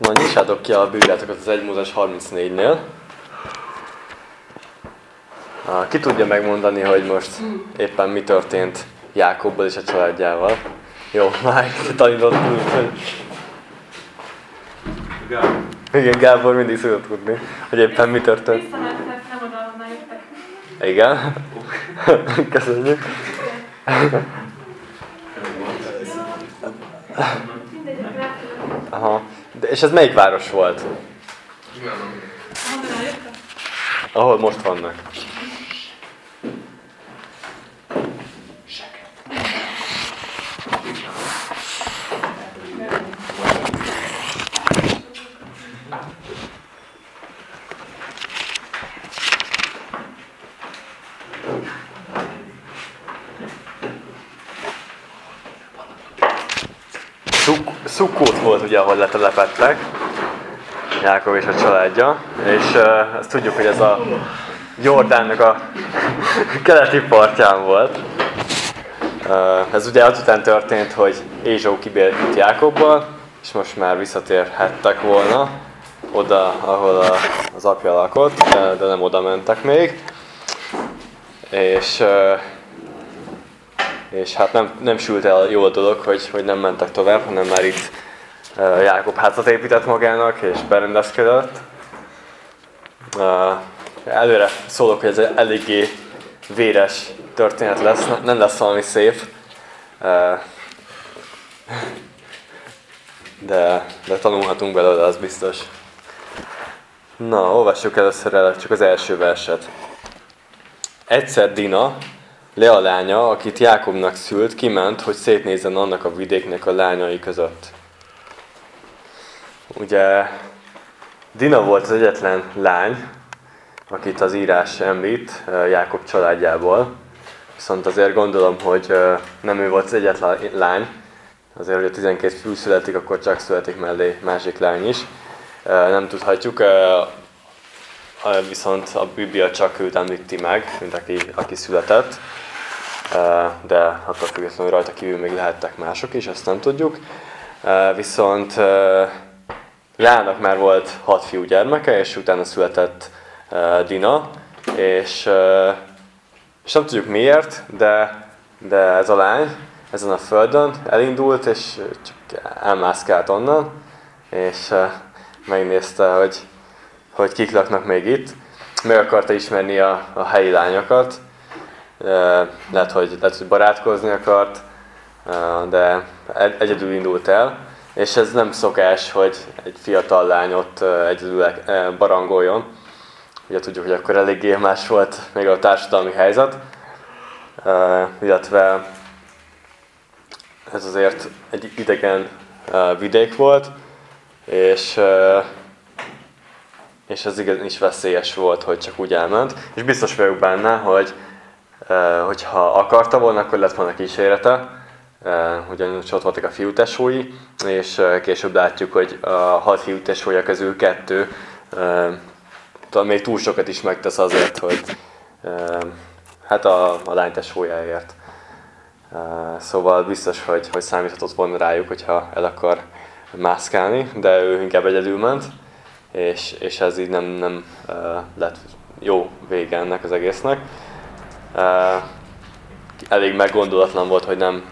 Na, nyissátok ki a Bibliátokat az 1 Mózes 34-nél. Ki tudja megmondani, hogy most éppen mi történt Jákobbal és a családjával? Jó, már tanítod hogy... Gábor. Igen, Gábor mindig szokott tudni, hogy éppen mi történt. Visszamentek, nem oda, jöttek. Igen. Köszönjük. Aha. És ez melyik város volt? Ahol most vannak. Ahol letelepettek, Jákob és a családja, és uh, tudjuk, hogy ez a Jordánnak a keleti partján volt. Ez ugye azután történt, hogy Ézsó kibélt Jákobbal, és most már visszatérhettek volna oda, ahol a, az apja lakott, de, de nem oda mentek még. És, és hát nem, nem sült el jó a dolog, hogy, hogy nem mentek tovább, hanem már itt Jákob házat épített magának, és berendezkedett. Előre szólok, hogy ez egy eléggé véres történet lesz, nem lesz valami szép. De, de tanulhatunk belőle, az biztos. Na, olvassuk először el csak az első verset. Egyszer Dina, Lea lánya, akit Jákobnak szült, kiment, hogy szétnézzen annak a vidéknek a lányai között. Ugye Dina volt az egyetlen lány, akit az írás említ Jákob családjából. Viszont azért gondolom, hogy nem ő volt az egyetlen lány. Azért, hogy a 12 fiú születik, akkor csak születik mellé másik lány is. Nem tudhatjuk, viszont a Biblia csak őt említi meg, mint aki, aki született. De attól függetlenül rajta kívül még lehettek mások is, ezt nem tudjuk. Viszont Lának már volt hat fiú gyermeke, és utána született Dina, és, és nem tudjuk miért, de, de ez a lány ezen a földön elindult, és csak elmászkált onnan, és megnézte, hogy, hogy kik laknak még itt. Meg akarta ismerni a, a helyi lányokat, lehet hogy, lehet, hogy barátkozni akart, de egyedül indult el, és ez nem szokás, hogy egy fiatal lány ott egyedül barangoljon. Ugye tudjuk, hogy akkor eléggé más volt még a társadalmi helyzet, illetve ez azért egy idegen vidék volt, és, és ez igen is veszélyes volt, hogy csak úgy elment. És biztos vagyok benne, hogy hogyha akarta volna, akkor lett volna kísérete, ugyanis ott voltak a fiútesói, és később látjuk, hogy a hat fiútesója közül kettő talán még túl sokat is megtesz azért, hogy hát a, a lány tesójáért. Szóval biztos, hogy, hogy számíthatott volna rájuk, hogyha el akar mászkálni, de ő inkább egyedül ment, és, és ez így nem, nem lett jó vége ennek az egésznek. Elég meggondolatlan volt, hogy nem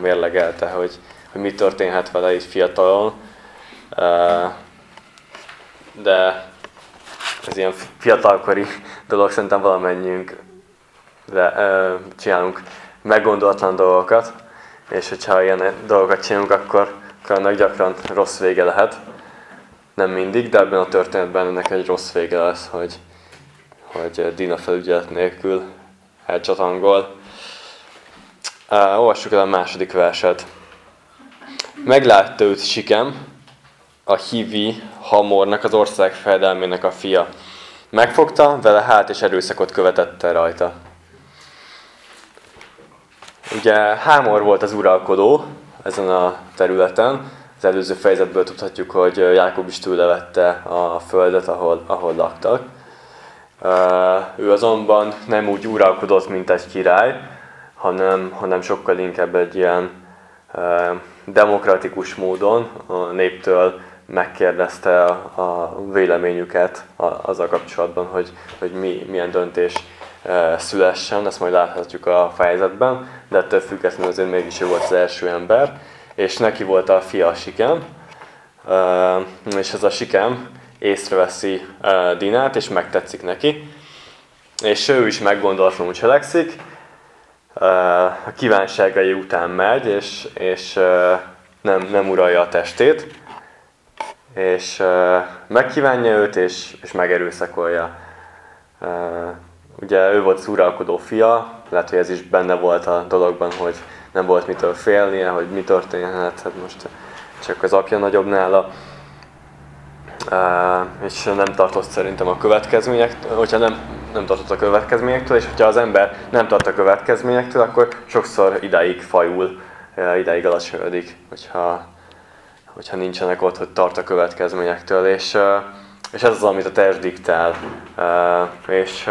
mérlegelte, hogy, hogy mi történhet vele így fiatalon. De ez ilyen fiatalkori dolog, szerintem valamennyiünk de, csinálunk meggondolatlan dolgokat, és hogyha ilyen dolgokat csinálunk, akkor, akkor annak gyakran rossz vége lehet. Nem mindig, de ebben a történetben ennek egy rossz vége lesz, hogy, hogy Dina felügyelet nélkül elcsatangol. Olvassuk el a második verset. Meglátta őt Sikem, a Hivi Hamornak, az ország fejedelmének a fia. Megfogta, vele hát és erőszakot követette rajta. Ugye Hámor volt az uralkodó ezen a területen. Az előző fejezetből tudhatjuk, hogy Jákob is túlevette a földet, ahol, ahol laktak. Ő azonban nem úgy uralkodott, mint egy király, hanem, hanem sokkal inkább egy ilyen demokratikus módon a néptől megkérdezte a, a véleményüket azzal kapcsolatban, hogy, hogy mi, milyen döntés szülessen, ezt majd láthatjuk a fejezetben, de ettől függetlenül azért mégis ő volt az első ember, és neki volt a fia Sikem, és ez a Sikem észreveszi Dinát, és megtetszik neki, és ő is meggondolatlanul cselekszik, a kívánságai után megy, és, és nem, nem uralja a testét, és megkívánja őt, és, és megerőszakolja. Ugye ő volt az uralkodó fia, lehet, hogy ez is benne volt a dologban, hogy nem volt mitől félnie, hogy mi történhet, hát most csak az apja nagyobb nála. És nem tartott szerintem a következményektől, hogyha nem, nem tartott a következményektől, és hogyha az ember nem tart a következményektől, akkor sokszor idáig fajul, idáig alacsonyodik, hogyha, hogyha nincsenek ott, hogy tart a következményektől. És, és ez az, amit a test diktál. És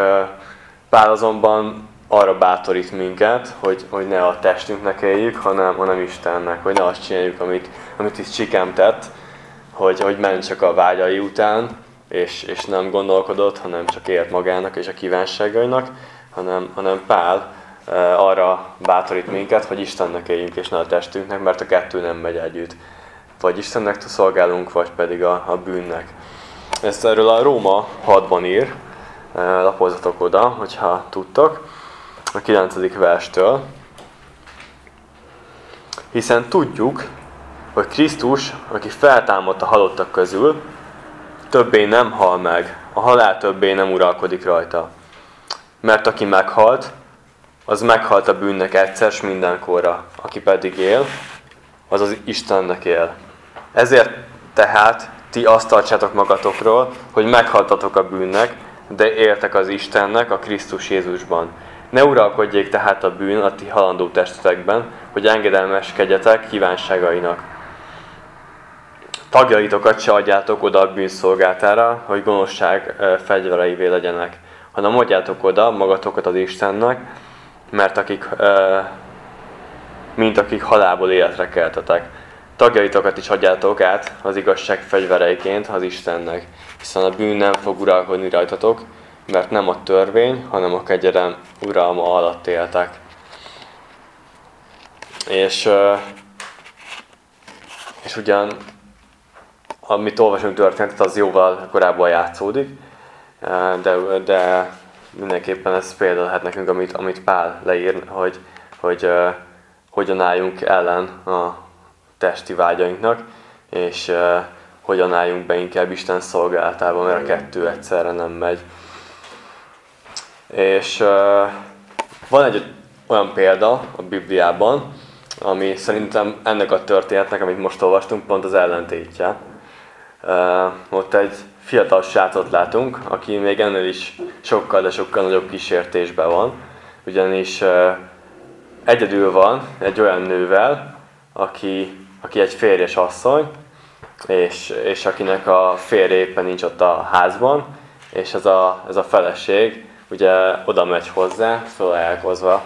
Pál azonban arra bátorít minket, hogy, hogy ne a testünknek éljük, hanem, hanem Istennek, hogy ne azt csináljuk, amit, amit is Csikám tett, hogy, hogy menj csak a vágyai után, és, és nem gondolkodott, hanem csak ért magának és a kívánságainak, hanem, hanem Pál e, arra bátorít minket, hogy Istennek éljünk, és ne a testünknek, mert a kettő nem megy együtt. Vagy Istennek szolgálunk, vagy pedig a, a bűnnek. Ezt erről a Róma 6-ban ír, lapozzatok oda, hogyha tudtok, a 9. verstől. Hiszen tudjuk, hogy Krisztus, aki feltámadt a halottak közül, többé nem hal meg, a halál többé nem uralkodik rajta. Mert aki meghalt, az meghalt a bűnnek egyszer s mindenkorra, aki pedig él, az az Istennek él. Ezért tehát ti azt tartsátok magatokról, hogy meghaltatok a bűnnek, de éltek az Istennek a Krisztus Jézusban. Ne uralkodjék tehát a bűn a ti halandó testetekben, hogy engedelmeskedjetek kívánságainak. Tagjaitokat se adjátok oda a bűn szolgáltára, hogy gonoszság fegyvereivé legyenek, hanem adjátok oda magatokat az Istennek, mert akik, mint akik halából életre keltetek. Tagjaitokat is adjátok át az igazság fegyvereiként az Istennek, hiszen a bűn nem fog uralkodni rajtatok, mert nem a törvény, hanem a kegyelem uralma alatt éltek. És, és ugyan, amit olvasunk történetet, az jóval korábban játszódik, de, de mindenképpen ez példa lehet nekünk, amit, amit Pál leír, hogy, hogy hogyan álljunk ellen a testi vágyainknak, és uh, hogyan álljunk be inkább Isten szolgálatába, mert a kettő egyszerre nem megy. És uh, van egy olyan példa a Bibliában, ami szerintem ennek a történetnek, amit most olvastunk, pont az ellentétje. Ott egy fiatal srácot látunk, aki még ennél is sokkal, de sokkal nagyobb kísértésben van, ugyanis egyedül van egy olyan nővel, aki aki egy férjes asszony, és, és akinek a férje éppen nincs ott a házban, és ez a, ez a feleség ugye oda megy hozzá, fölajánlkozva.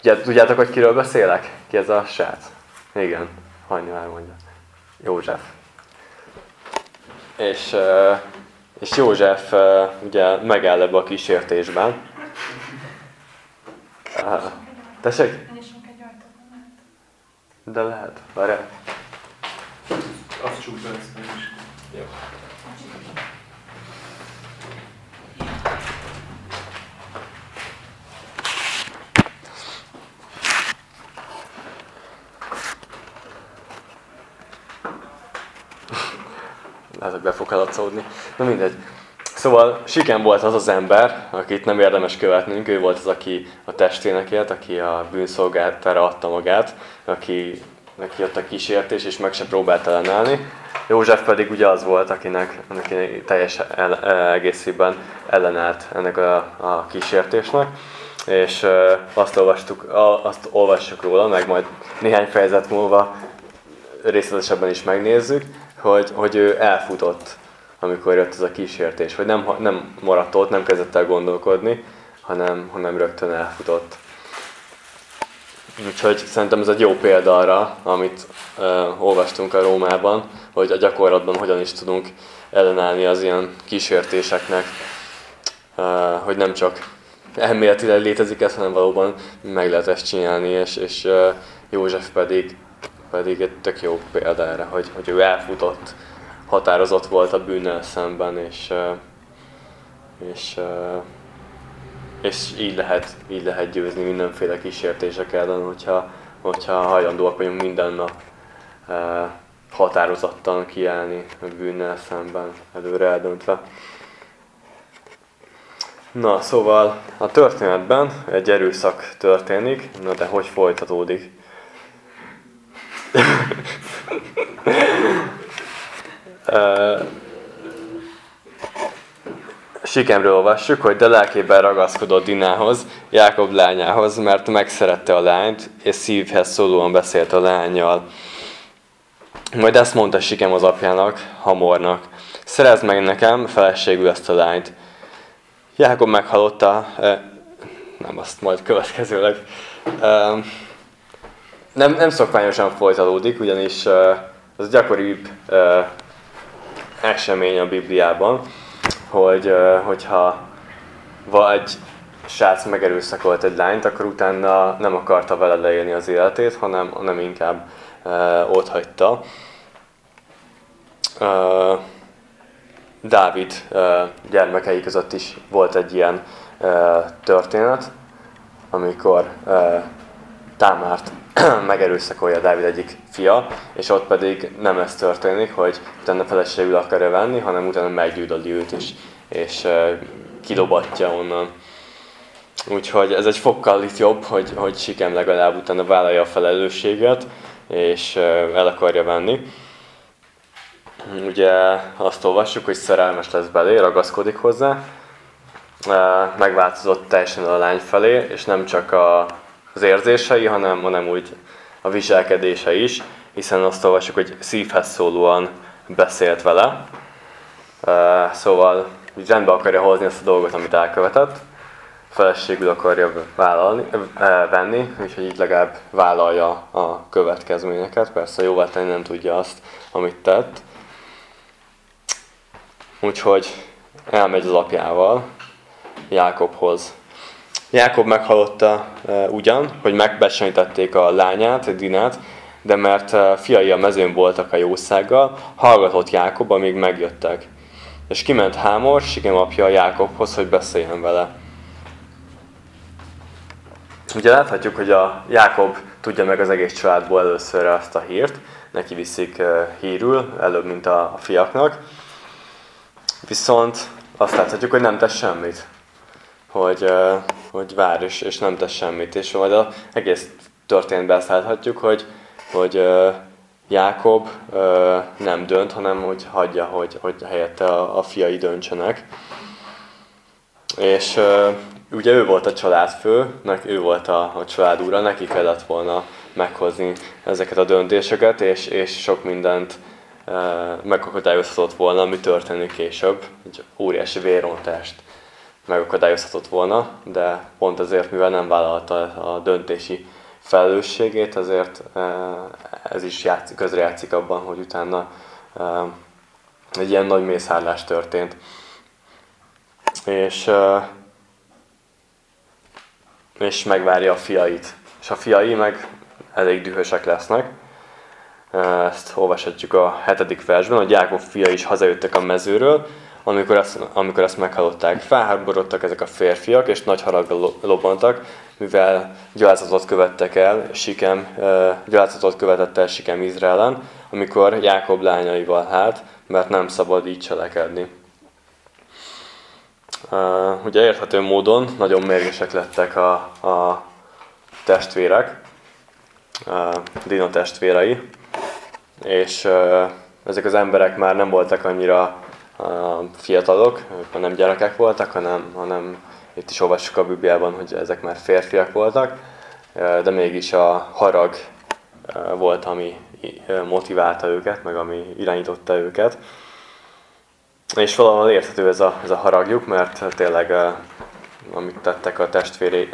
Ugye, tudjátok, hogy kiről beszélek? Ki ez a srác? Igen, Hanya elmondja. József. És, és József ugye megáll ebbe a kísértésben. Tessék? De lehet. Várjál. Azt be ezt is. Jó. Be fog haladszódni. Na mindegy. Szóval Siken volt az az ember, akit nem érdemes követnünk, ő volt az, aki a testének élt, aki a bűnszolgáltára adta magát, aki neki jött a kísértés, és meg se próbált ellenállni. József pedig ugye az volt, akinek, akinek teljes el, egészében ellenállt ennek a, a kísértésnek. És azt, olvastuk, azt olvassuk róla, meg majd néhány fejezet múlva részletesebben is megnézzük, hogy, hogy ő elfutott amikor jött ez a kísértés, vagy nem, nem maradt ott, nem kezdett el gondolkodni, hanem, hanem rögtön elfutott. Úgyhogy szerintem ez egy jó példa arra, amit uh, olvastunk a Rómában, hogy a gyakorlatban hogyan is tudunk ellenállni az ilyen kísértéseknek, uh, hogy nem csak elméletileg létezik ez, hanem valóban meg lehet ezt csinálni, és, és uh, József pedig, pedig egy tök jó példa hogy, hogy ő elfutott, határozott volt a bűnnel szemben, és, és és így lehet, így lehet győzni mindenféle kísértések ellen, hogyha, hogyha hajlandóak vagyunk minden nap határozottan kiállni a bűnnel szemben, előre eldöntve. Na, szóval a történetben egy erőszak történik, na de hogy folytatódik? Sikemről olvassuk, hogy de lelkében ragaszkodott Dinához, Jákob lányához, mert megszerette a lányt, és szívhez szólóan beszélt a lányjal. Majd ezt mondta Sikem az apjának, Hamornak. Szerezd meg nekem feleségül ezt a lányt. Jákob meghallotta, nem azt majd következőleg, nem, nem szokványosan folytatódik, ugyanis az gyakoribb esemény a Bibliában, hogy hogyha vagy srác megerőszakolt egy lányt, akkor utána nem akarta vele leélni az életét, hanem, hanem inkább ott hagyta. Dávid gyermekei között is volt egy ilyen történet, amikor Támárt megerőszakolja Dávid egyik fia, és ott pedig nem ez történik, hogy utána feleségül akarja venni, hanem utána meggyűlöli őt is, és kidobatja onnan. Úgyhogy ez egy fokkal itt jobb, hogy, hogy Sikem legalább utána vállalja a felelősséget, és el akarja venni. Ugye azt olvassuk, hogy szerelmes lesz belé, ragaszkodik hozzá, megváltozott teljesen a lány felé, és nem csak a az érzései, hanem, hanem úgy a viselkedése is, hiszen azt olvasjuk, hogy szívhez szólóan beszélt vele. Szóval úgy rendbe akarja hozni ezt a dolgot, amit elkövetett, feleségül akarja vállalni, venni, úgyhogy így legalább vállalja a következményeket. Persze jóvá tenni nem tudja azt, amit tett. Úgyhogy elmegy az apjával, Jákobhoz, Jákob meghallotta uh, ugyan, hogy megbecsenítették a lányát, Dinát, de mert uh, fiai a mezőn voltak a jószággal, hallgatott Jákob, amíg megjöttek. És kiment Hámor, Sikem apja Jákobhoz, hogy beszéljen vele. Ugye láthatjuk, hogy a Jákob tudja meg az egész családból először azt a hírt, neki viszik uh, hírül, előbb, mint a fiaknak. Viszont azt láthatjuk, hogy nem tesz semmit hogy, hogy vár és, és nem tesz semmit. És majd az egész történetben ezt láthatjuk, hogy, hogy Jákob nem dönt, hanem hogy hagyja, hogy, hogy helyette a, a fiai döntsenek. És ugye ő volt a családfő, ő volt a, a család úra, neki kellett volna meghozni ezeket a döntéseket, és, és sok mindent megakadályozhatott volna, ami történik később, egy óriási vérontást megakadályozhatott volna, de pont azért, mivel nem vállalta a döntési felelősségét, ezért eh, ez is játszik, közrejátszik abban, hogy utána eh, egy ilyen nagy mészárlás történt. És, eh, és megvárja a fiait. És a fiai meg elég dühösek lesznek. Ezt olvashatjuk a hetedik versben, hogy Jákob fia is hazajöttek a mezőről, amikor ezt, amikor ezt meghallották. Felháborodtak ezek a férfiak, és nagy haraggal lobbantak, mivel gyalázatot követtek el, Sikem, gyalázatot követett el Sikem Izraelen, amikor Jákob lányaival hát, mert nem szabad így cselekedni. Uh, ugye érthető módon nagyon mérgesek lettek a, a testvérek, uh, Dino testvérei, és uh, ezek az emberek már nem voltak annyira fiatalok, ők nem gyerekek voltak, hanem, hanem itt is olvassuk a Bibliában, hogy ezek már férfiak voltak, de mégis a harag volt, ami motiválta őket, meg ami irányította őket. És valahol érthető ez a, ez a haragjuk, mert tényleg amit tettek a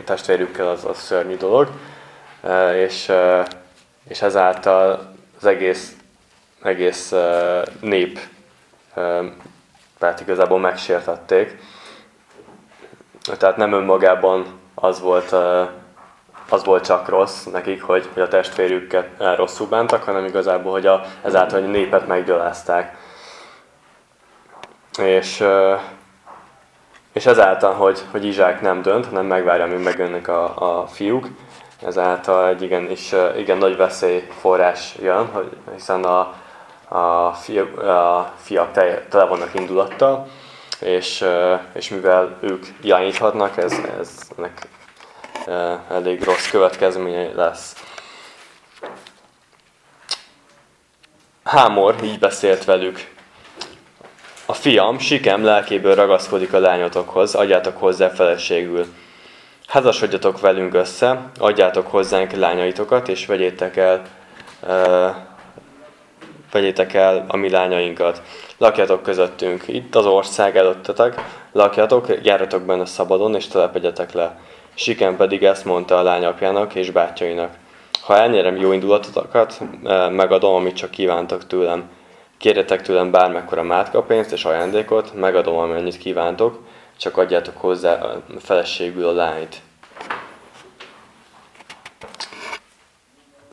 testvérükkel, az a szörnyű dolog. és, és ezáltal az egész, egész nép tehát igazából megsértették. Tehát nem önmagában az volt, az volt csak rossz nekik, hogy, hogy a testvérüket rosszul bántak, hanem igazából, hogy a, ezáltal hogy a népet meggyalázták. És, és ezáltal, hogy, hogy Izsák nem dönt, hanem megvárja, amíg megjönnek a, a fiúk, ezáltal egy igen, is, igen nagy veszélyforrás jön, hogy, hiszen a, a, fia, a fiak tele vannak indulattal, és, és mivel ők irányíthatnak, ez, ez ennek elég rossz következménye lesz. Hámor így beszélt velük. A fiam Sikem lelkéből ragaszkodik a lányotokhoz, adjátok hozzá feleségül. Házasodjatok velünk össze, adjátok hozzánk lányaitokat, és vegyétek el, vegyétek el a mi lányainkat. Lakjatok közöttünk, itt az ország előttetek, lakjatok, járjatok benne szabadon, és telepedjetek le. Sikem pedig ezt mondta a lányapjának és bátyainak. Ha elnyerem jó indulatokat, megadom, amit csak kívántok tőlem. Kérjetek tőlem bármekkora mátkapénzt és ajándékot, megadom, amennyit kívántok, csak adjátok hozzá a feleségül a lányt.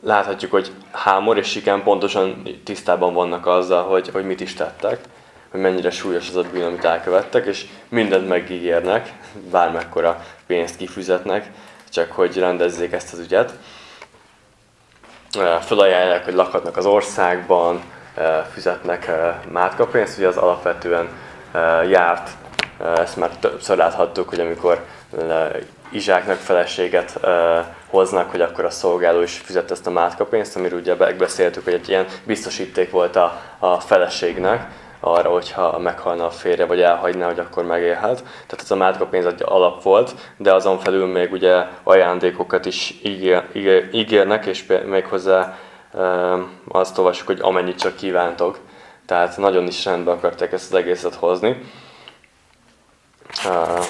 Láthatjuk, hogy Hámor és Siken pontosan tisztában vannak azzal, hogy, hogy mit is tettek, hogy mennyire súlyos az a bűn, amit elkövettek, és mindent megígérnek, bármekkora pénzt kifizetnek, csak hogy rendezzék ezt az ügyet. Fölajánlják, hogy lakhatnak az országban, fizetnek mátkapénzt, ugye az alapvetően járt ezt már többször láthattuk, hogy amikor Izsáknak feleséget hoznak, hogy akkor a szolgáló is fizet ezt a mátkapénzt, amiről ugye megbeszéltük, hogy egy ilyen biztosíték volt a, a feleségnek, arra, hogyha meghalna a férje, vagy elhagyná, hogy akkor megélhet. Tehát ez a mátkapénz egy alap volt, de azon felül még ugye ajándékokat is ígér, ígér, ígérnek, és még hozzá azt olvassuk, hogy amennyit csak kívántok. Tehát nagyon is rendben akarták ezt az egészet hozni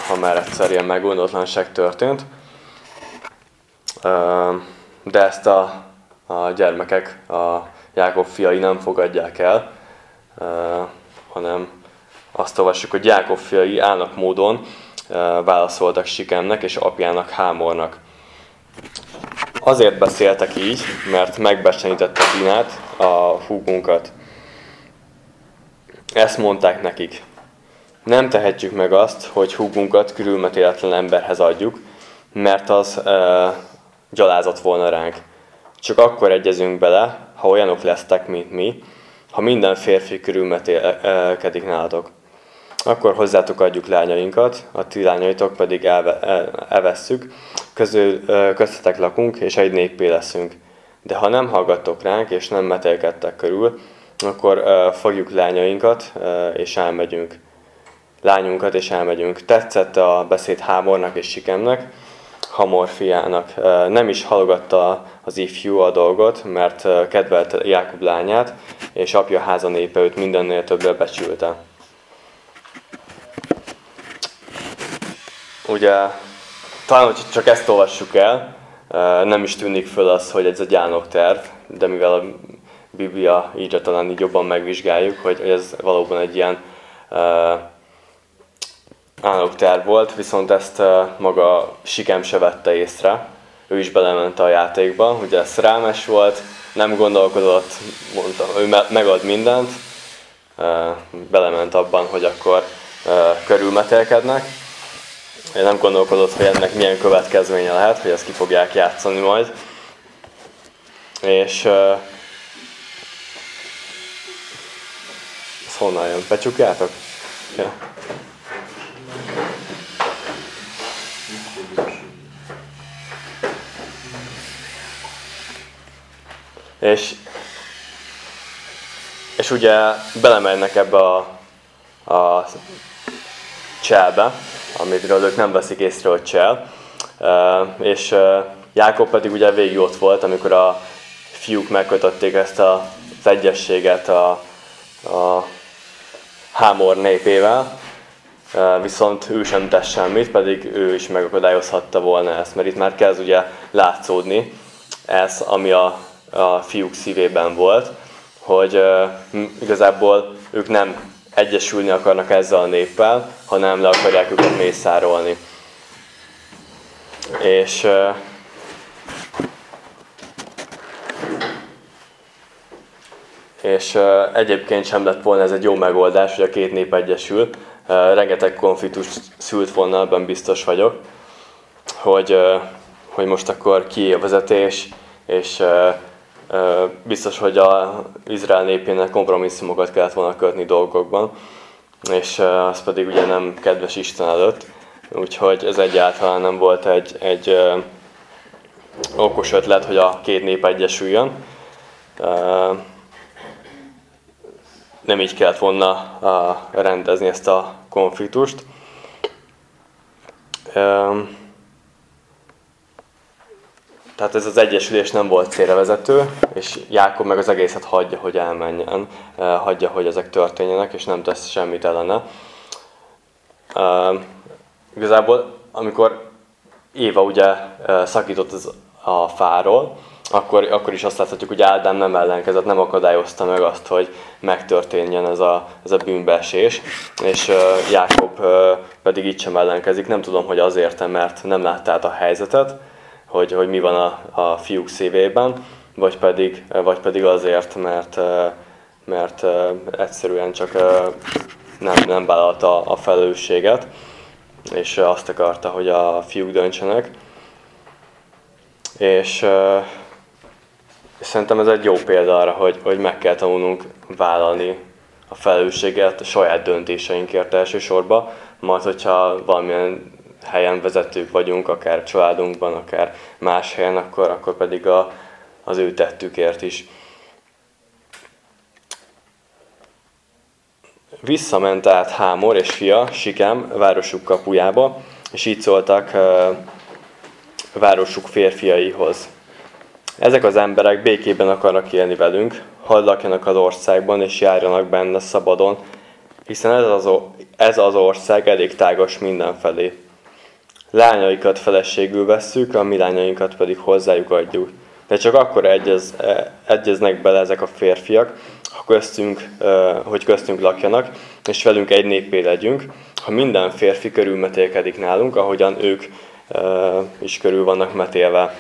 ha már egyszer ilyen meggondoltlanság történt. De ezt a, a gyermekek, a Jákob fiai nem fogadják el, hanem azt olvassuk, hogy Jákob fiai állnak módon válaszoltak Sikemnek és apjának Hámornak. Azért beszéltek így, mert megbecsenítette Dinát, a húgunkat. Ezt mondták nekik. Nem tehetjük meg azt, hogy húgunkat körülmetéletlen emberhez adjuk, mert az e, gyalázat volna ránk. Csak akkor egyezünk bele, ha olyanok lesztek, mint mi, ha minden férfi körülmetélkedik nálatok. Akkor hozzátok adjuk lányainkat, a ti lányaitok pedig elve, elvesszük, közül, köztetek lakunk, és egy néppé leszünk. De ha nem hallgattok ránk, és nem metélkedtek körül, akkor fogjuk lányainkat, és elmegyünk lányunkat, és elmegyünk. Tetszett a beszéd Hámornak és Sikemnek, Hamor fiának. Nem is hallgatta az ifjú a dolgot, mert kedvelte Jákob lányát, és apja háza népe őt mindennél többre becsülte. Ugye, talán, hogy csak ezt olvassuk el, nem is tűnik föl az, hogy ez egy terv, de mivel a Biblia így talán így jobban megvizsgáljuk, hogy ez valóban egy ilyen álloktár volt, viszont ezt maga Sikem se vette észre. Ő is belement a játékba, ugye szerelmes volt, nem gondolkodott, mondta, ő megad mindent, belement abban, hogy akkor körülmetélkednek. Én nem gondolkodott, hogy ennek milyen következménye lehet, hogy ezt ki fogják játszani majd. És ez honnan jön? Becsukjátok? Ja. És, és ugye belemennek ebbe a, a cselbe, amiről ők nem veszik észre, hogy csel. És Jákob pedig ugye végig ott volt, amikor a fiúk megkötötték ezt az egyességet a, a Hámor népével, viszont ő sem tesz semmit, pedig ő is megakadályozhatta volna ezt, mert itt már kezd ugye látszódni, ez, ami a, a fiúk szívében volt, hogy igazából ők nem egyesülni akarnak ezzel a néppel, hanem le akarják őket mészárolni. És és egyébként sem lett volna ez egy jó megoldás, hogy a két nép egyesül. Rengeteg konfliktus szült volna, ebben biztos vagyok, hogy, hogy most akkor ki a vezetés, és biztos, hogy a Izrael népének kompromisszumokat kellett volna kötni dolgokban, és az pedig ugye nem kedves Isten előtt, úgyhogy ez egyáltalán nem volt egy, egy okos ötlet, hogy a két nép egyesüljön. Nem így kellett volna rendezni ezt a konfliktust. Tehát ez az egyesülés nem volt célra vezető, és Jákob meg az egészet hagyja, hogy elmenjen, hagyja, hogy ezek történjenek, és nem tesz semmit ellene. Igazából, amikor Éva ugye szakított az a fáról, akkor, akkor is azt láthatjuk, hogy Ádám nem ellenkezett, nem akadályozta meg azt, hogy megtörténjen ez a, ez a bűnbeesés, és uh, Jákob uh, pedig itt sem ellenkezik. Nem tudom, hogy azért, mert nem látta át a helyzetet, hogy, hogy mi van a, a fiúk szívében, vagy pedig, vagy pedig azért, mert, mert egyszerűen csak nem, nem vállalta a felelősséget, és azt akarta, hogy a fiúk döntsenek. És szerintem ez egy jó példa arra, hogy, hogy meg kell tanulnunk vállalni a felelősséget a saját döntéseinkért elsősorban, majd hogyha valamilyen helyen vezetők vagyunk, akár családunkban, akár más helyen, akkor, akkor pedig a, az ő tettükért is. Visszament át Hámor és fia Sikem városuk kapujába, és így szóltak uh, városuk férfiaihoz. Ezek az emberek békében akarnak élni velünk, hadd lakjanak az országban és járjanak benne szabadon, hiszen ez az, ez az ország elég tágos mindenfelé. Lányaikat feleségül vesszük, a mi lányainkat pedig hozzájuk adjuk. De csak akkor egyez, e, egyeznek bele ezek a férfiak, ha köztünk, e, hogy köztünk lakjanak, és velünk egy népé legyünk, ha minden férfi körülmetélkedik nálunk, ahogyan ők e, is körül vannak metélve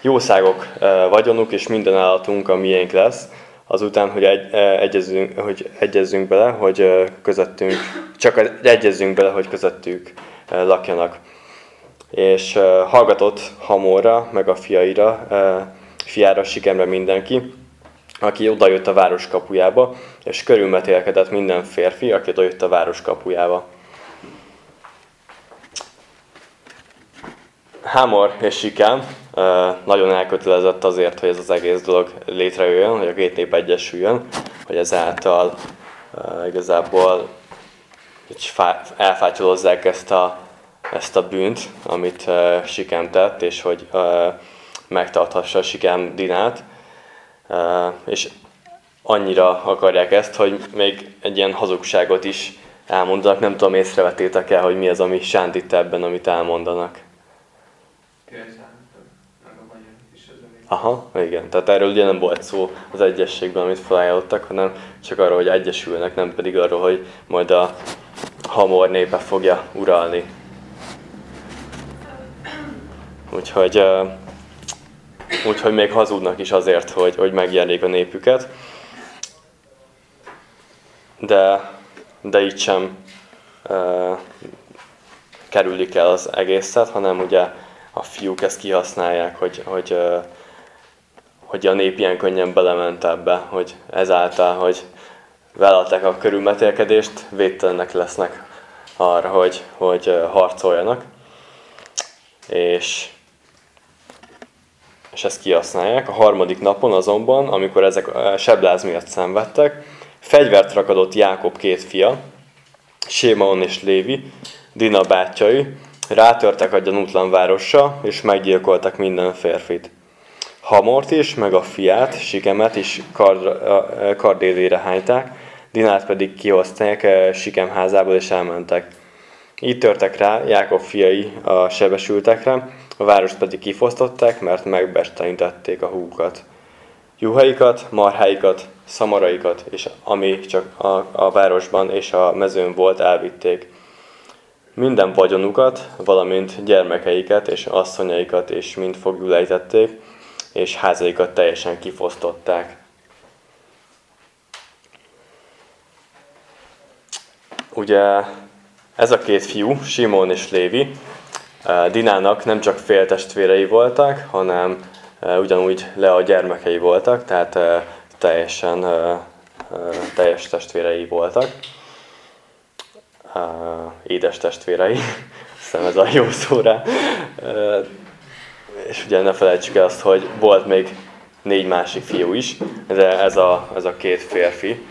jószágok vagyonuk, és minden állatunk a miénk lesz, azután, hogy, egy, egyezünk, hogy egyezzünk bele, hogy közöttünk, csak egyezzünk bele, hogy közöttük lakjanak. És hallgatott Hamorra, meg a fiaira, fiára, Sikemre mindenki, aki odajött a város kapujába, és körülmetélkedett minden férfi, aki odajött a város kapujába. Hámor és Sikám nagyon elkötelezett azért, hogy ez az egész dolog létrejöjjön, hogy a két nép egyesüljön, hogy ezáltal igazából elfátyolozzák ezt a, ezt a bűnt, amit Sikám tett, és hogy megtarthassa Sikám Dinát. És annyira akarják ezt, hogy még egy ilyen hazugságot is elmondanak. Nem tudom, észrevetétek el, hogy mi az, ami sántít ebben, amit elmondanak. Aha, igen. Tehát erről ugye nem volt szó az egyességben, amit felajánlottak, hanem csak arról, hogy egyesülnek, nem pedig arról, hogy majd a hamor népe fogja uralni. Úgyhogy, úgyhogy még hazudnak is azért, hogy, hogy megjelnék a népüket. De, de így sem kerülik el az egészet, hanem ugye a fiúk ezt kihasználják, hogy, hogy, hogy a nép ilyen könnyen belement ebbe, hogy ezáltal, hogy vállalták a körülmetélkedést, védtelenek lesznek arra, hogy, hogy harcoljanak. És, és ezt kihasználják. A harmadik napon azonban, amikor ezek sebláz miatt szenvedtek, fegyvert rakadott Jákob két fia, Sémaon és Lévi, Dina bátyai, rátörtek a gyanútlan városra, és minden férfit. Hamort is, meg a fiát, Sikemet is kard, kardélére hányták, Dinát pedig kihozták Sikem házából és elmentek. Így törtek rá Jákob fiai a sebesültekre, a várost pedig kifosztották, mert megbestenítették a húkat. Juhaikat, marháikat, szamaraikat, és ami csak a, a városban és a mezőn volt, elvitték. Minden vagyonukat, valamint gyermekeiket és asszonyaikat és mind fogjul ejtették, és házaikat teljesen kifosztották. Ugye ez a két fiú, Simon és Lévi, eh, Dinának nem csak féltestvérei voltak, hanem eh, ugyanúgy a gyermekei voltak, tehát eh, teljesen teljes testvérei voltak. Édes testvérei, hiszem ez a jó szóra. És ugye ne felejtsük el azt, hogy volt még négy másik fiú is, de ez a, ez a két férfi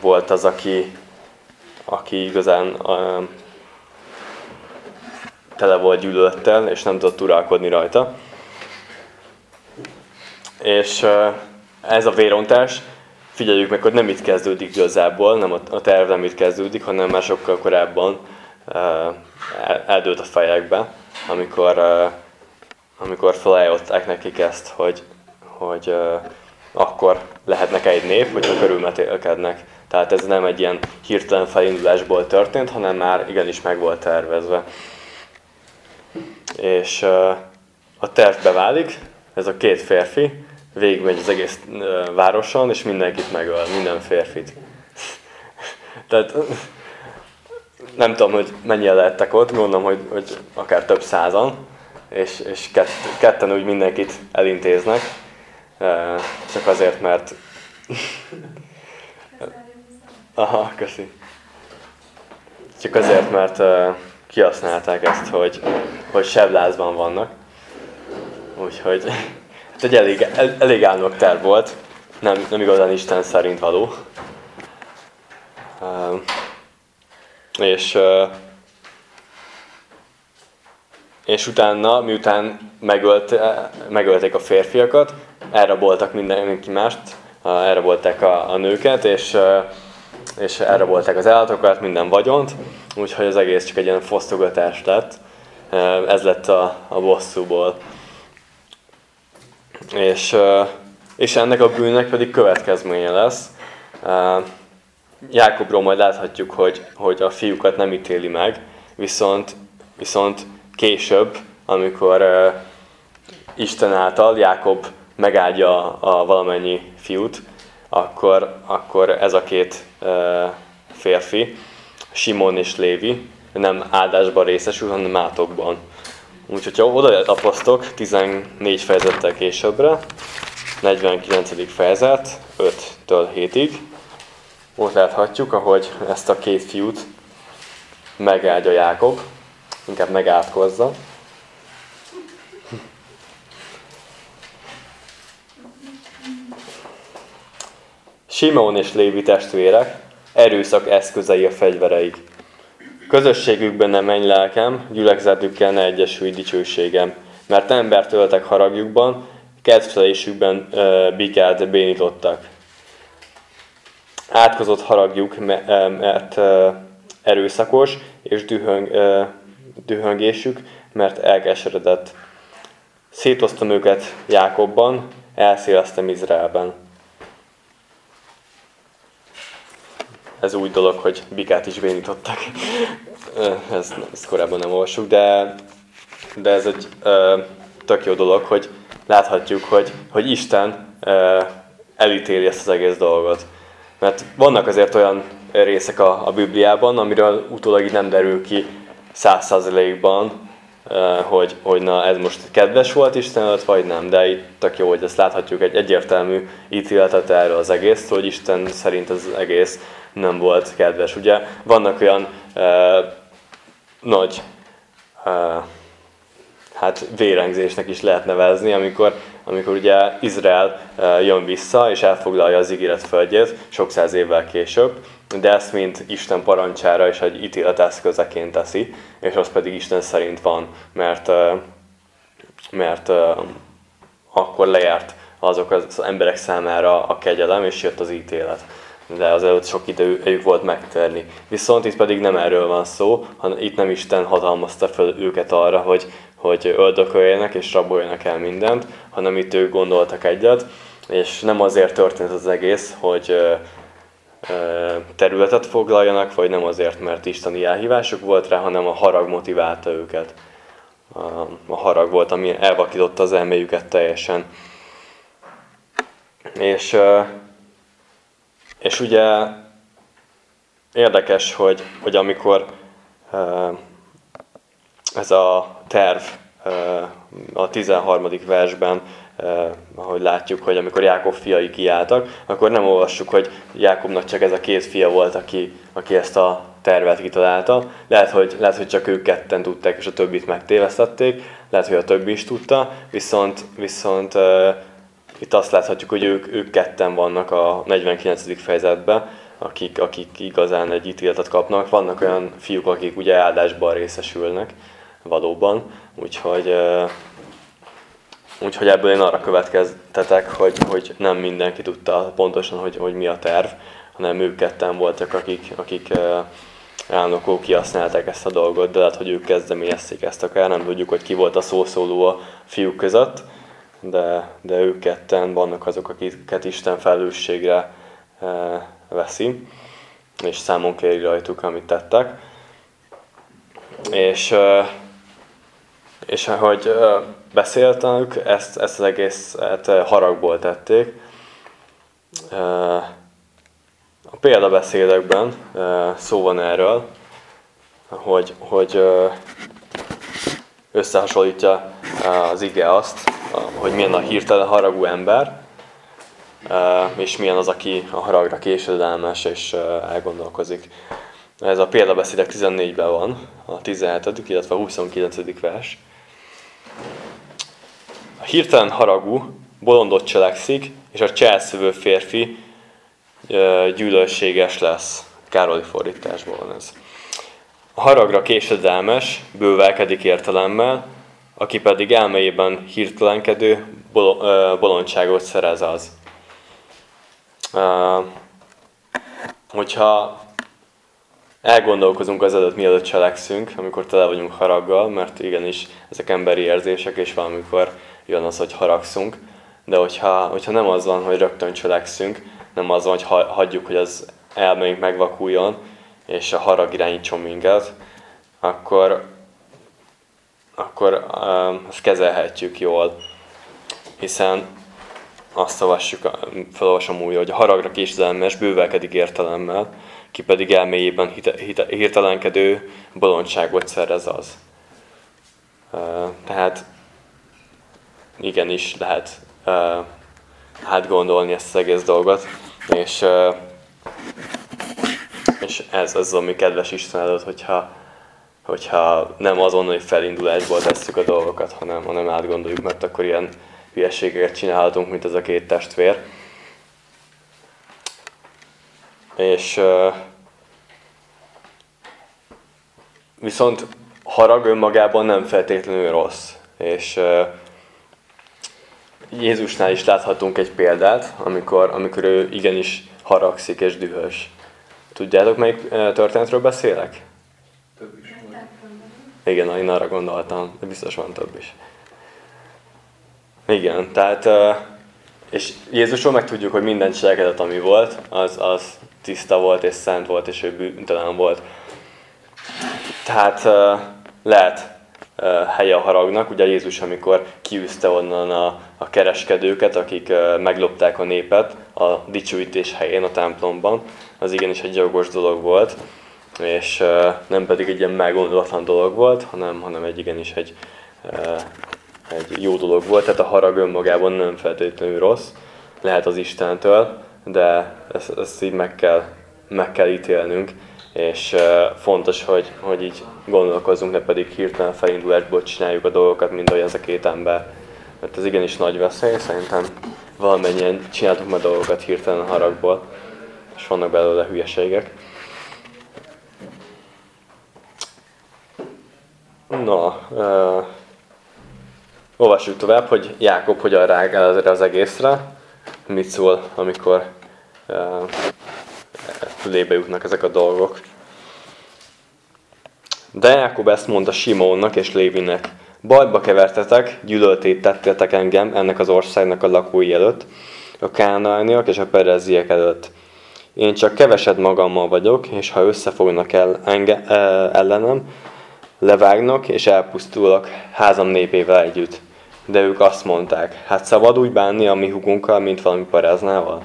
volt az, aki aki igazán tele volt gyűlölettel, és nem tudott uralkodni rajta. És ez a vérontás, figyeljük meg, hogy nem itt kezdődik igazából, nem a, a terv nem itt kezdődik, hanem már sokkal korábban eldőlt a fejekbe, amikor, amikor felajánlották nekik ezt, hogy, hogy akkor lehetnek egy nép, hogyha körülmetélkednek. Tehát ez nem egy ilyen hirtelen felindulásból történt, hanem már igenis meg volt tervezve. És a tervbe válik, ez a két férfi végigmegy az egész városon, és mindenkit megöl, minden férfit. Tehát nem tudom, hogy mennyien lehettek ott, gondolom, hogy, hogy akár több százan, és, és kett, ketten úgy mindenkit elintéznek, csak azért, mert Aha, köszi. Csak azért, mert kihasználták ezt, hogy, hogy seblázban vannak. Úgyhogy hát egy elég, el, elég álnok terv volt, nem, nem igazán Isten szerint való. És, és utána, miután megölt, megölték a férfiakat, elraboltak mindenki mást, elrabolták a, a nőket, és uh, és elrabolták az állatokat, minden vagyont, úgyhogy az egész csak egy ilyen fosztogatás lett. Ez lett a, a bosszúból. És, és ennek a bűnnek pedig következménye lesz. Jákobról majd láthatjuk, hogy, hogy a fiúkat nem ítéli meg, viszont, viszont később, amikor Isten által Jákob megáldja a valamennyi fiút, akkor, akkor ez a két férfi, Simon és Lévi nem áldásban részesül, hanem átokban. Úgyhogy ha oda lapoztok 14 fejezettel későbbre, 49. fejezet, 5-től 7-ig, ott láthatjuk, ahogy ezt a két fiút megáldja Jákob, inkább megátkozza. Simon és Lévi testvérek, erőszak eszközei a fegyvereik. Közösségükben nem menj lelkem, gyülekezetükkel ne egyesülj dicsőségem, mert embert öltek haragjukban, kedvtelésükben bikát bénítottak. Átkozott haragjuk, mert erőszakos, és dühöng, dühöngésük, mert elkeseredett. Szétoztam őket Jákobban, elszéleztem Izraelben. Ez úgy dolog, hogy bikát is bénítottak. ezt, ezt korábban nem olvassuk, de, de ez egy ö, tök jó dolog, hogy láthatjuk, hogy, hogy Isten ö, elítéli ezt az egész dolgot. Mert vannak azért olyan részek a, a Bibliában, amiről utólag így nem derül ki száz százalékban, hogy, hogy na ez most kedves volt Isten előtt, vagy nem, de itt tök jó, hogy ezt láthatjuk egy egyértelmű ítéletet erről az egész, hogy Isten szerint az egész nem volt kedves. Ugye vannak olyan uh, nagy uh, hát vérengzésnek is lehet nevezni, amikor, amikor ugye Izrael uh, jön vissza és elfoglalja az ígéret földjét sok száz évvel később, de ezt mind Isten parancsára és egy ítélet eszközeként teszi, és az pedig Isten szerint van, mert, mert akkor lejárt azok az emberek számára a kegyelem, és jött az ítélet. de az előtt sok idejük volt megtérni. Viszont itt pedig nem erről van szó, hanem itt nem Isten hatalmazta fel őket arra, hogy, hogy öldököljenek és raboljanak el mindent, hanem itt ők gondoltak egyet, és nem azért történt az egész, hogy területet foglaljanak, vagy nem azért, mert isteni elhívásuk volt rá, hanem a harag motiválta őket. A harag volt, ami elvakította az elméjüket teljesen. És, és ugye érdekes, hogy, hogy amikor ez a terv a 13. versben eh, ahogy látjuk, hogy amikor Jákob fiai kiálltak, akkor nem olvassuk, hogy Jákobnak csak ez a két fia volt, aki, aki ezt a tervet kitalálta. Lehet hogy, lehet, hogy csak ők ketten tudták, és a többit megtévesztették, lehet, hogy a többi is tudta, viszont, viszont uh, itt azt láthatjuk, hogy ők, ők ketten vannak a 49. fejezetben, akik, akik igazán egy ítéletet kapnak. Vannak olyan fiúk, akik ugye áldásban részesülnek valóban, úgyhogy Úgyhogy ebből én arra következtetek, hogy, hogy nem mindenki tudta pontosan, hogy, hogy mi a terv, hanem ők ketten voltak, akik, akik elnökok kihasználták ezt a dolgot, de lehet, hogy ők kezdeményezték ezt akár, nem tudjuk, hogy ki volt a szószóló a fiúk között, de, de ők ketten vannak azok, akiket Isten felelősségre veszi, és számon kéri rajtuk, amit tettek. És, és hogy beszéltünk, ezt, ezt az egészet haragból tették. A példabeszédekben szó van erről, hogy, hogy összehasonlítja az ige azt, hogy milyen a hirtelen haragú ember, és milyen az, aki a haragra késedelmes és elgondolkozik. Ez a példabeszédek 14-ben van, a 17. illetve a 29. vers. A hirtelen haragú, bolondot cselekszik, és a cselszövő férfi gyűlölséges lesz. Károli fordításból van ez. A haragra késedelmes, bővelkedik értelemmel, aki pedig elméjében hirtelenkedő, bolondságot szerez az. Hogyha elgondolkozunk az előtt, mielőtt cselekszünk, amikor tele vagyunk haraggal, mert igenis ezek emberi érzések, és valamikor jön az, hogy haragszunk, de hogyha, hogyha nem az van, hogy rögtön cselekszünk, nem az van, hogy hagyjuk, hogy az elménk megvakuljon, és a harag irányítson minket, akkor, akkor um, ezt kezelhetjük jól. Hiszen azt olvassuk, felolvasom úgy, hogy a haragra késedelmes bővelkedik értelemmel, ki pedig elméjében hite, hirtelenkedő bolondságot szerez az. Tehát igenis lehet uh, átgondolni ezt az egész dolgot, és, uh, és ez az, ami kedves Isten előtt, hogyha, hogyha nem azonnali felindulásból tesszük a dolgokat, hanem, hanem átgondoljuk, mert akkor ilyen hülyeségeket csinálhatunk, mint ez a két testvér. És uh, viszont harag önmagában nem feltétlenül rossz. És uh, Jézusnál is láthatunk egy példát, amikor, amikor ő igenis haragszik és dühös. Tudjátok, melyik történetről beszélek? Több is volt. Igen, én arra gondoltam, de biztos van több is. Igen, tehát, és Jézusról meg tudjuk, hogy minden cselekedet, ami volt, az, az tiszta volt és szent volt, és ő bűntelen volt. Tehát lehet helye a haragnak. Ugye Jézus, amikor kiűzte onnan a, a kereskedőket, akik meglopták a népet a dicsőítés helyén a templomban, az igenis egy jogos dolog volt, és nem pedig egy ilyen meggondolatlan dolog volt, hanem, hanem egy igenis egy, egy jó dolog volt. Tehát a harag önmagában nem feltétlenül rossz, lehet az Istentől, de ezt, ezt így meg kell, meg kell ítélnünk, és fontos, hogy, hogy így gondolkozzunk, ne pedig hirtelen felindulásból csináljuk a dolgokat, mint ahogy ez a két ember. Mert ez igenis nagy veszély, szerintem valamennyien csináltuk a dolgokat hirtelen haragból, és vannak belőle hülyeségek. Na, uh, olvassuk tovább, hogy Jákob hogyan reagál erre az egészre, mit szól, amikor uh, fülébe jutnak ezek a dolgok. De Jákob ezt mondta Simónnak és Lévinek. Bajba kevertetek, gyűlöltét tettétek engem ennek az országnak a lakói előtt, a kánaániak és a pereziek előtt. Én csak keveset magammal vagyok, és ha összefognak el enge, ellenem, levágnak és elpusztulok házam népével együtt. De ők azt mondták, hát szabad úgy bánni a mi hugunkkal, mint valami paráznával?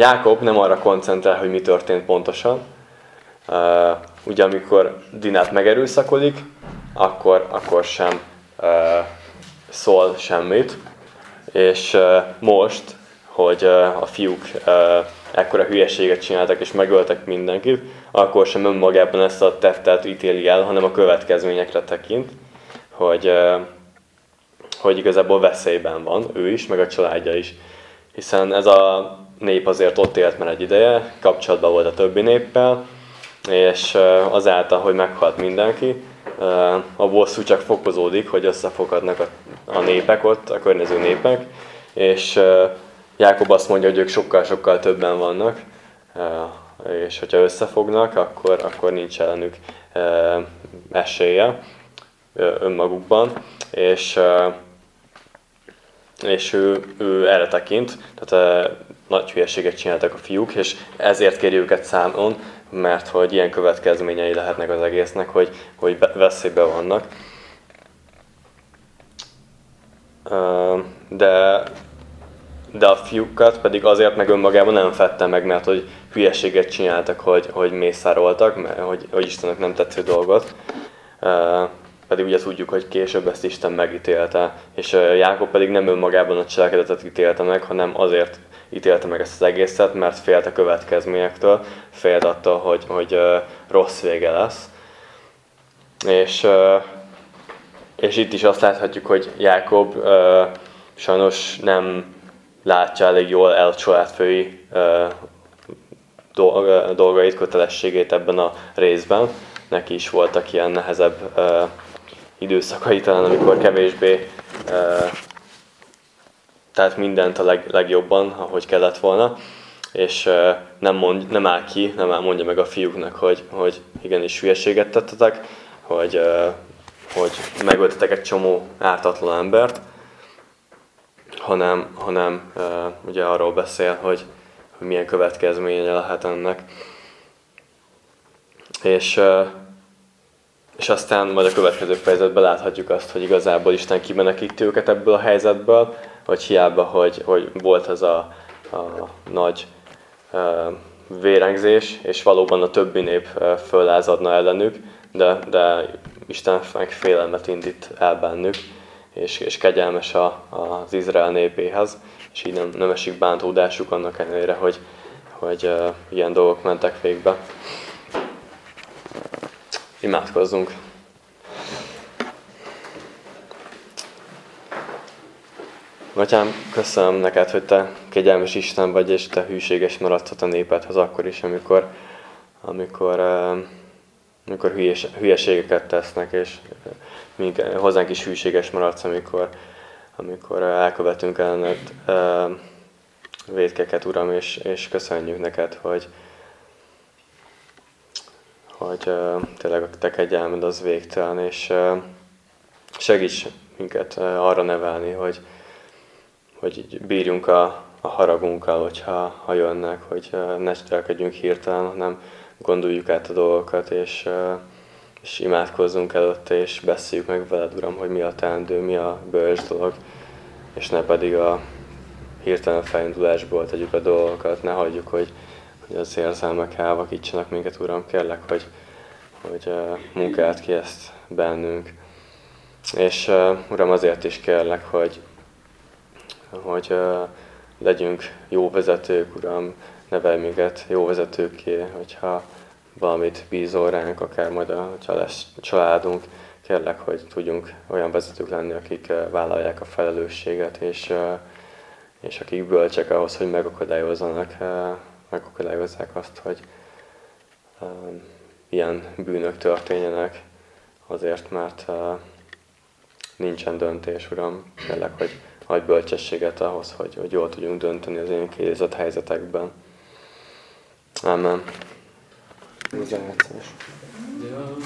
Jákob nem arra koncentrál, hogy mi történt pontosan. Uh, ugye amikor Dinát megerőszakodik, akkor, akkor sem uh, szól semmit. És uh, most, hogy uh, a fiúk ekkora hülyeséget csináltak és megöltek mindenkit, akkor sem önmagában ezt a tettet ítéli el, hanem a következményekre tekint, hogy, hogy igazából veszélyben van ő is, meg a családja is. Hiszen ez a nép azért ott élt már egy ideje, kapcsolatban volt a többi néppel, és azáltal, hogy meghalt mindenki, a bosszú csak fokozódik, hogy összefoghatnak a, a népek ott, a környező népek, és Jákob azt mondja, hogy ők sokkal-sokkal többen vannak, és hogyha összefognak, akkor, akkor nincs ellenük esélye önmagukban, és, és ő, ő erre tekint, tehát nagy hülyeséget csináltak a fiúk, és ezért kéri őket számon, mert hogy ilyen következményei lehetnek az egésznek, hogy, hogy veszélybe vannak. De, de a fiúkat pedig azért meg önmagában nem fette meg, mert hogy hülyeséget csináltak, hogy, hogy mészároltak, mert hogy, hogy Istennek nem tetsző dolgot. Pedig ugye tudjuk, hogy később ezt Isten megítélte, és Jákob pedig nem önmagában a cselekedetet ítélte meg, hanem azért ítélte meg ezt az egészet, mert félt a következményektől, félt attól, hogy, hogy rossz vége lesz. És, és itt is azt láthatjuk, hogy Jákob sajnos nem látja elég jól el családfői dolgait, kötelességét ebben a részben. Neki is voltak ilyen nehezebb időszakai talán, amikor kevésbé tehát mindent a leg, legjobban, ahogy kellett volna, és nem, mond, nem áll ki, nem áll mondja meg a fiúknak, hogy, hogy igenis hülyeséget tettetek, hogy, hogy megöltetek egy csomó ártatlan embert, hanem, hanem ugye arról beszél, hogy, hogy milyen következménye lehet ennek. És, és aztán majd a következő fejezetben láthatjuk azt, hogy igazából Isten kimenekíti őket ebből a helyzetből, hogy hiába, hogy, hogy volt ez a, a nagy uh, vérengzés, és valóban a többi nép föllázadna ellenük, de, de Isten meg félelmet indít el bennük, és, és kegyelmes a, az Izrael népéhez, és így nem, nem esik bántódásuk annak ellenére, hogy, hogy uh, ilyen dolgok mentek végbe. Imádkozzunk! Atyám, köszönöm neked, hogy te kegyelmes Isten vagy, és te hűséges maradsz a népedhez akkor is, amikor, amikor, amikor hülyes, hülyeségeket tesznek, és mink, hozzánk is hűséges maradsz, amikor, amikor elkövetünk ellened védkeket, Uram, és, és köszönjük neked, hogy, hogy tényleg a te kegyelmed az végtelen, és segíts minket arra nevelni, hogy, hogy így bírjunk a, a haragunkkal, hogyha ha jönnek, hogy ne cselkedjünk hirtelen, hanem gondoljuk át a dolgokat, és, és imádkozzunk előtte, és beszéljük meg veled, Uram, hogy mi a teendő, mi a bölcs dolog, és ne pedig a hirtelen felindulásból tegyük a dolgokat, ne hagyjuk, hogy, hogy az érzelmek elvakítsanak minket, Uram, kérlek, hogy, hogy munkált ki ezt bennünk. És Uram, azért is kérlek, hogy hogy legyünk jó vezetők, Uram, nevelj minket jó vezetőké, hogyha valamit bízol ránk, akár majd a, családunk, kérlek, hogy tudjunk olyan vezetők lenni, akik vállalják a felelősséget, és, és akik bölcsek ahhoz, hogy megakadályozzanak, megakadályozzák azt, hogy ilyen bűnök történjenek, azért, mert nincsen döntés, Uram. Kérlek, hogy hagy bölcsességet ahhoz, hogy, hogy jól tudjunk dönteni az én kiélzett helyzetekben. Amen. Ja.